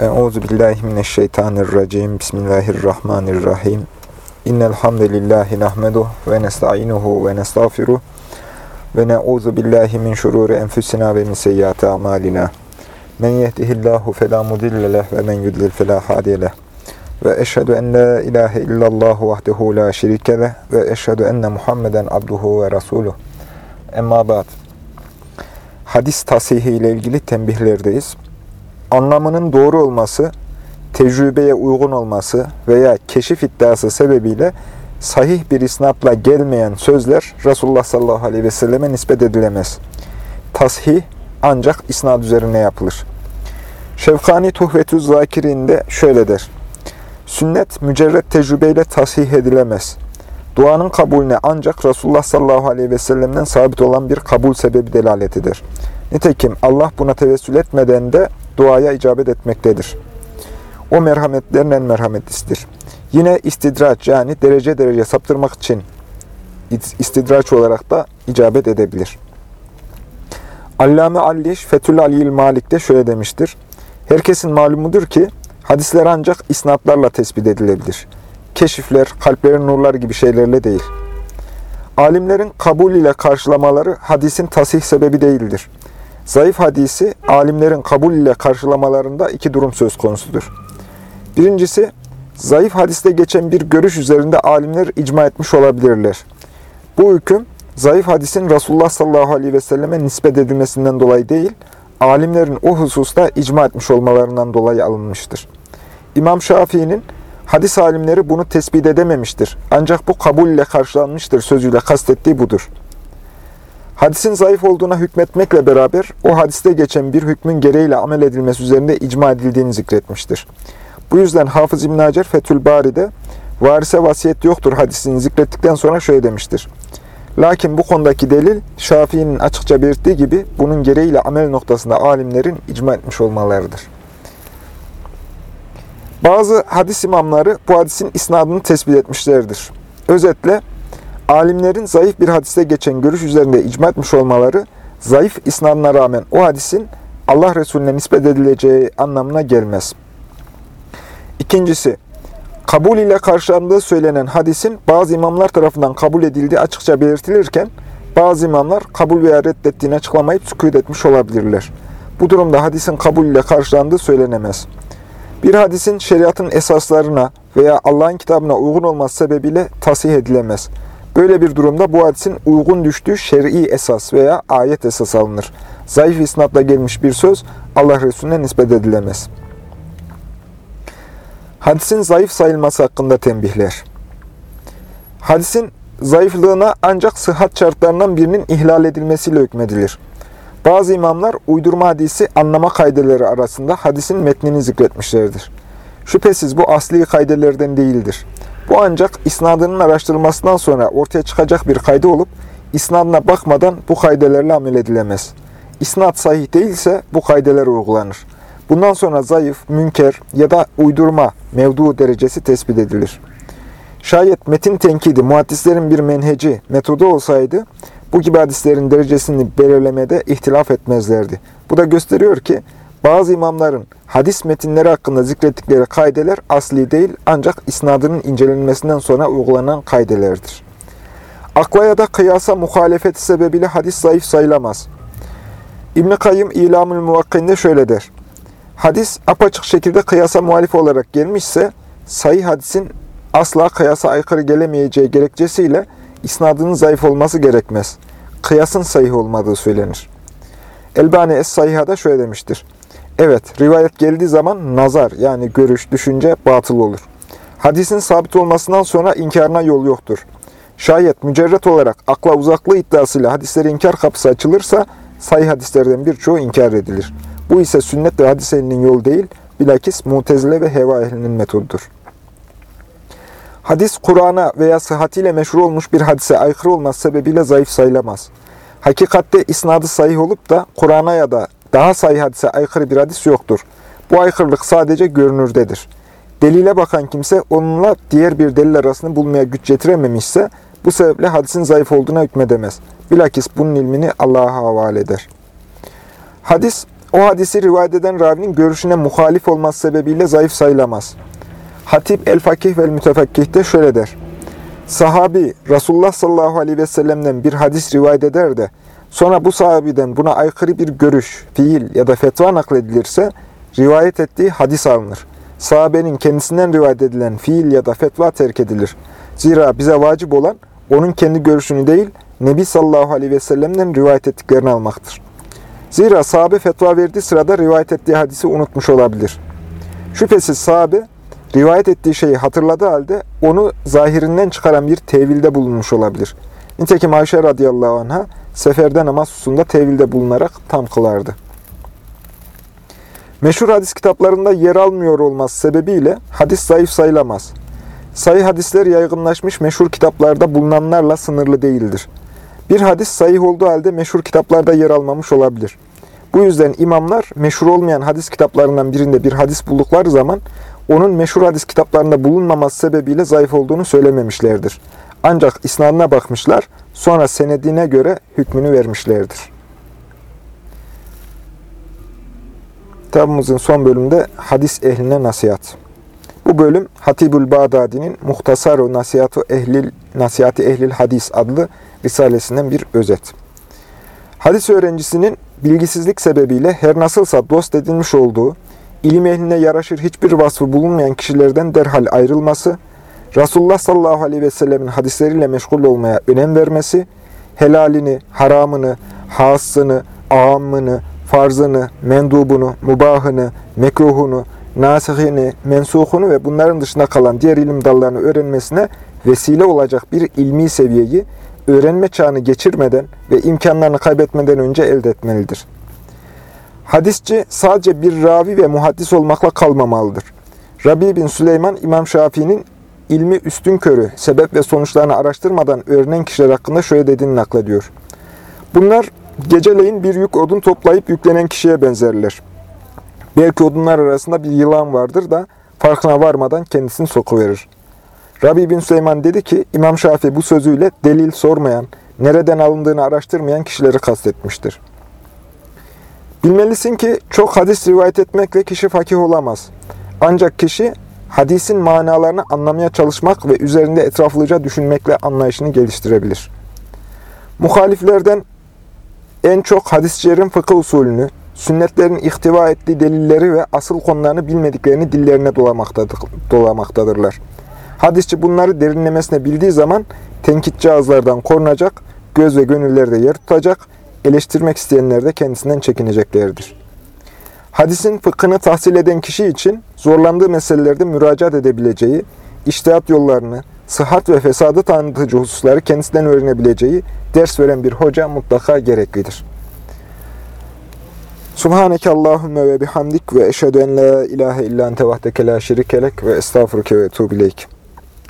Euzu billahi mineşşeytanirracim. Bismillahirrahmanirrahim. İnnel hamdelellahi nahmeduhu ve nestainuhu ve nestağfiruh ve na'uzu billahi min şururi enfusina ve min seyyiati amalina. Men yehdihillahu fela mudille leh ve men yudlil fela hadiye leh. Ve eşhedü en la ilahe illallah vahdehu la şerike ve eşhedü enne Muhammeden abduhu ve resuluh. Emma ba'd. Hadis tasihi ile ilgili tembihlerdeyiz anlamının doğru olması, tecrübeye uygun olması veya keşif iddiası sebebiyle sahih bir isnatla gelmeyen sözler Resulullah sallallahu aleyhi ve selleme nispet edilemez. Tasih ancak isnad üzerine yapılır. Şevkani Tuhvetü Zakirinde şöyle der. Sünnet mücerret tecrübeyle tasih edilemez. Duanın kabulüne ancak Resulullah sallallahu aleyhi ve sellem'den sabit olan bir kabul sebebi delalet eder. Nitekim Allah buna tevessül etmeden de duaya icabet etmektedir. O merhametlerin en merhametlisidir. Yine istidraç yani derece derece saptırmak için istidraç olarak da icabet edebilir. Allame Alliş Fethül Aliyil Malik'te şöyle demiştir. Herkesin malumudur ki hadisler ancak isnatlarla tespit edilebilir. Keşifler, kalplerin nurları gibi şeylerle değil. Alimlerin kabul ile karşılamaları hadisin tasih sebebi değildir. Zayıf hadisi alimlerin kabul ile karşılamalarında iki durum söz konusudur. Birincisi, zayıf hadiste geçen bir görüş üzerinde alimler icma etmiş olabilirler. Bu hüküm, zayıf hadisin Resulullah sallallahu aleyhi ve selleme nispet edilmesinden dolayı değil, alimlerin o hususta icma etmiş olmalarından dolayı alınmıştır. İmam Şafii'nin hadis alimleri bunu tespit edememiştir. Ancak bu kabul ile karşılanmıştır sözüyle kastettiği budur. Hadisin zayıf olduğuna hükmetmekle beraber o hadiste geçen bir hükmün gereğiyle amel edilmesi üzerinde icma edildiğini zikretmiştir. Bu yüzden Hafız İbn Hacer Fethül Bari'de varise vasiyet yoktur hadisini zikrettikten sonra şöyle demiştir. Lakin bu konudaki delil Şafii'nin açıkça belirttiği gibi bunun gereğiyle amel noktasında alimlerin icma etmiş olmalarıdır. Bazı hadis imamları bu hadisin isnadını tespit etmişlerdir. Özetle alimlerin zayıf bir hadiste geçen görüş üzerinde icma etmiş olmaları, zayıf isnadına rağmen o hadisin Allah Resulüne nispet edileceği anlamına gelmez. İkincisi, kabul ile karşılandığı söylenen hadisin bazı imamlar tarafından kabul edildiği açıkça belirtilirken, bazı imamlar kabul veya reddettiğini açıklamayıp sükut etmiş olabilirler. Bu durumda hadisin kabul ile karşılandığı söylenemez. Bir hadisin şeriatın esaslarına veya Allah'ın kitabına uygun olması sebebiyle tasih edilemez. Böyle bir durumda bu hadisin uygun düştüğü şer'i esas veya ayet esas alınır. Zayıf isnatla gelmiş bir söz Allah Resulüne nispet edilemez. Hadisin zayıf sayılması hakkında tembihler. Hadisin zayıflığına ancak sıhhat şartlarından birinin ihlal edilmesiyle hükmedilir. Bazı imamlar uydurma hadisi anlama kaydeleri arasında hadisin metnini zikretmişlerdir. Şüphesiz bu asli kaydelerden değildir. Bu ancak isnadının araştırılmasından sonra ortaya çıkacak bir kaydı olup, isnadına bakmadan bu kaydelerle amel edilemez. İsnad sahih değilse bu kaydeler uygulanır. Bundan sonra zayıf, münker ya da uydurma, mevdu derecesi tespit edilir. Şayet metin tenkidi muhaddislerin bir menheci, metodu olsaydı, bu gibi hadislerin derecesini belirlemede ihtilaf etmezlerdi. Bu da gösteriyor ki, bazı imamların hadis metinleri hakkında zikrettikleri kaideler asli değil ancak isnadının incelenmesinden sonra uygulanan kaidelerdir. Akla ya da kıyasa muhalefeti sebebiyle hadis zayıf sayılamaz. İbn-i Kayyım İlamül Muvakkin'de şöyle der. Hadis apaçık şekilde kıyasa muhalif olarak gelmişse, sayı hadisin asla kıyasa aykırı gelemeyeceği gerekçesiyle isnadının zayıf olması gerekmez. Kıyasın sayı olmadığı söylenir. Elbani Es-Sayha'da şöyle demiştir. Evet, rivayet geldiği zaman nazar yani görüş, düşünce batıl olur. Hadisin sabit olmasından sonra inkarına yol yoktur. Şayet mücerret olarak akla uzaklığı iddiasıyla hadisleri inkar kapısı açılırsa sayı hadislerden birçoğu inkar edilir. Bu ise sünnet ve hadis ehlinin yolu değil, bilakis mutezile ve heva ehlinin metodudur. Hadis, Kur'an'a veya sıhhatiyle meşhur olmuş bir hadise aykırı olması sebebiyle zayıf sayılamaz. Hakikatte isnadı sahih olup da Kur'an'a ya da daha sayı hadise aykırı bir hadis yoktur. Bu aykırılık sadece görünürdedir. Delile bakan kimse onunla diğer bir delil arasını bulmaya güç getirememişse bu sebeple hadisin zayıf olduğuna hükmedemez. Bilakis bunun ilmini Allah'a havale eder. Hadis, o hadisi rivayet eden ravinin görüşüne muhalif olması sebebiyle zayıf sayılamaz. Hatip el-Fakih ve el-Mütefekkih de şöyle der. Sahabi Resulullah sallallahu aleyhi ve sellem'den bir hadis rivayet eder de sonra bu sahabiden buna aykırı bir görüş, fiil ya da fetva nakledilirse rivayet ettiği hadis alınır. Sahabenin kendisinden rivayet edilen fiil ya da fetva terk edilir. Zira bize vacip olan onun kendi görüşünü değil, Nebi sallallahu aleyhi ve sellem'den rivayet ettiklerini almaktır. Zira sahabe fetva verdiği sırada rivayet ettiği hadisi unutmuş olabilir. Şüphesiz sahabe rivayet ettiği şeyi hatırladığı halde onu zahirinden çıkaran bir tevilde bulunmuş olabilir. Nitekim Ayşe radıyallahu anh'a seferde namaz hususunda tevilde bulunarak tam kılardı. Meşhur hadis kitaplarında yer almıyor olması sebebiyle hadis zayıf sayılamaz. Sayı hadisler yaygınlaşmış meşhur kitaplarda bulunanlarla sınırlı değildir. Bir hadis sayih olduğu halde meşhur kitaplarda yer almamış olabilir. Bu yüzden imamlar meşhur olmayan hadis kitaplarından birinde bir hadis buldukları zaman onun meşhur hadis kitaplarında bulunmaması sebebiyle zayıf olduğunu söylememişlerdir. Ancak isnadına bakmışlar, sonra senedine göre hükmünü vermişlerdir. Kitabımızın son bölümünde hadis ehline nasihat. Bu bölüm Hatibül Bağdadi'nin Muhtasaru Nasihatu Ehlil Nasihati Ehlil Hadis adlı risalesinden bir özet. Hadis öğrencisinin bilgisizlik sebebiyle her nasılsa dost edilmiş olduğu, ilim ehline yaraşır hiçbir vasfı bulunmayan kişilerden derhal ayrılması, Resulullah sallallahu aleyhi ve sellemin hadisleriyle meşgul olmaya önem vermesi, helalini, haramını, hasını, ağamını, farzını, mendubunu, mubahını, mekruhunu, nasihini, mensuhunu ve bunların dışında kalan diğer ilim dallarını öğrenmesine vesile olacak bir ilmi seviyeyi öğrenme çağını geçirmeden ve imkanlarını kaybetmeden önce elde etmelidir. Hadisçi sadece bir ravi ve muhaddis olmakla kalmamalıdır. Rabi bin Süleyman, İmam Şafii'nin ilmi üstün körü, sebep ve sonuçlarını araştırmadan öğrenen kişiler hakkında şöyle dediğini naklediyor. Bunlar geceleyin bir yük odun toplayıp yüklenen kişiye benzerler. Belki odunlar arasında bir yılan vardır da farkına varmadan kendisini sokuverir. Rabi bin Süleyman dedi ki, İmam Şafii bu sözüyle delil sormayan, nereden alındığını araştırmayan kişileri kastetmiştir. Bilmelisin ki çok hadis rivayet etmekle kişi fakih olamaz. Ancak kişi hadisin manalarını anlamaya çalışmak ve üzerinde etraflıca düşünmekle anlayışını geliştirebilir. Muhaliflerden en çok hadisçilerin fıkıh usulünü, sünnetlerin ihtiva ettiği delilleri ve asıl konularını bilmediklerini dillerine dolamaktadırlar. Hadisçi bunları derinlemesine bildiği zaman tenkitçi ağızlardan korunacak, göz ve gönüllerde yer tutacak, eleştirmek isteyenler de kendisinden çekineceklerdir. Hadisin fıkhını tahsil eden kişi için zorlandığı meselelerde müracaat edebileceği, iştihat yollarını, sıhhat ve fesadı tanıtıcı hususları kendisinden öğrenebileceği ders veren bir hoca mutlaka gereklidir. Subhaneke Allahümme ve bihamdik ve eşhedü en la ilahe illa ente la şerikelek ve estağfurke ve etubileyk.